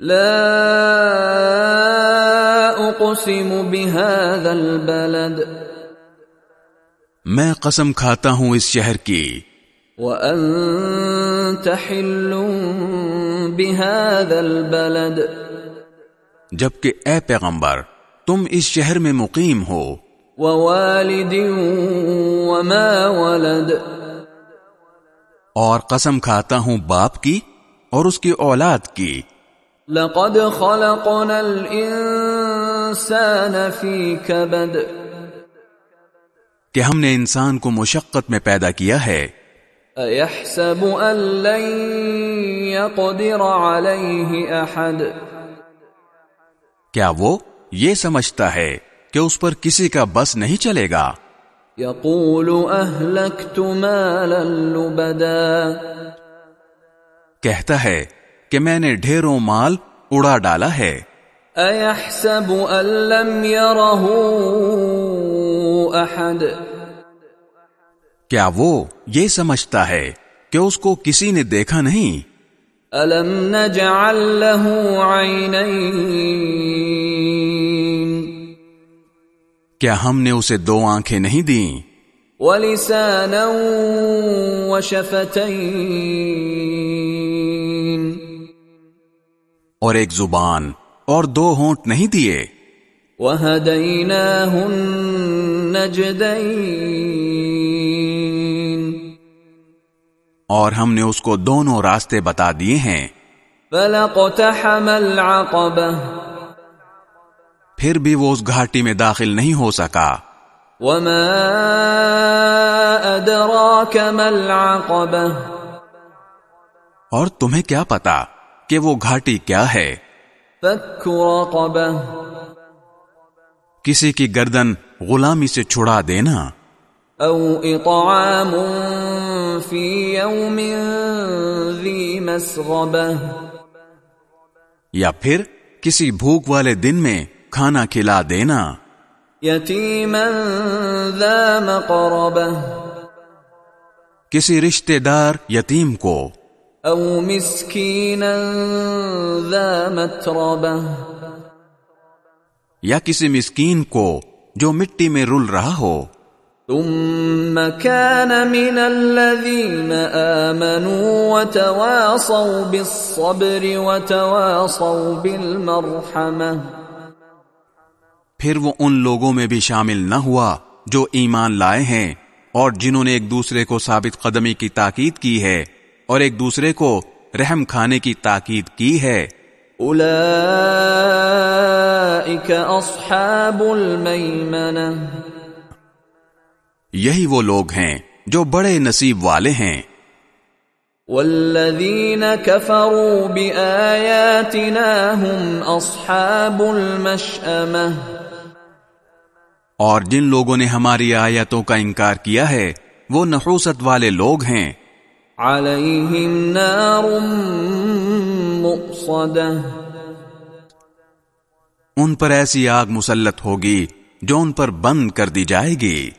لا اقسم بهذا البلد. میں قسم کھاتا ہوں اس شہر کی۔ وانت حل بهذا البلد. جبکہ اے پیغمبر تم اس شہر میں مقیم ہو۔ ووالد وما ولد. اور قسم کھاتا ہوں باپ کی اور اس کی اولاد کی۔ لقد خلقنا الانسان في كبد. کہ ہم نے انسان کو مشقت میں پیدا کیا ہے۔ ايحسب ان لن يقدر عليه احد کیا وہ یہ سمجھتا ہے کہ اس پر کسی کا بس نہیں چلے گا؟ يقول اهلكت مالا لبدا. کہتا ہے کہ میں نے ڈھیروں مال اڑا ڈالا ہے۔ ايحسب ان لم يره احد کیا وہ یہ سمجھتا ہے کہ اس کو کسی نے دیکھا نہیں؟ الم نجعل له عينين؟ کیا ہم نے اسے دو آنکھیں نہیں دیں؟ ولسانا وشفتين؟ اور ایک زبان اور دو ہونٹ نہیں دیے۔ النجدين اور ہم نے اس کو دونوں راستے بتا دیے ہیں۔ فلقتحم العقبة۔ پھر بھی وہ اس گھاٹی میں داخل نہیں ہو سکا۔ وما أدراك ما العقبة۔ اور تمہیں کیا پتا؟ کہ وہ گھاٹی کیا ہے۔ کسی کی گردن غلامی سے چھڑا دینا۔ أو إطعام في يوم ذي مسغبة۔ یا پھر کسی بھوک والے دن میں کھانا کھلا دینا۔ يتيما ذا مقربة کسی رشتے دار یتیم کو۔ أو مسكينا ذا متربة. یا کسی مسکین کو جو مٹی میں رل رہا ہو۔ ثم كان من الذين آمنوا وتواصوا بالصبر وتواصوا بالمرحمة. پھر وہ ان لوگوں میں بھی شامل نہ ہوا جو ایمان لائے ہیں اور جنہوں نے ایک دوسرے کو ثابت قدمی کی تاکید کی ہے۔ اور ایک دوسرے کو رحم کھانے کی تاکید کی ہے۔ أولئك أصحاب الميمنة یہی وہ لوگ ہیں جو بڑے نصیب والے ہیں۔ والذين كفروا بآياتنا هم أصحاب المشأمة اور جن لوگوں نے ہماری آیتوں کا انکار کیا ہے وہ نحوست والے لوگ ہیں۔ عليهم نار مؤصدة۔ ان پر ایسی آگ مسلط ہوگی جو ان پر بند کر دی جائے گی۔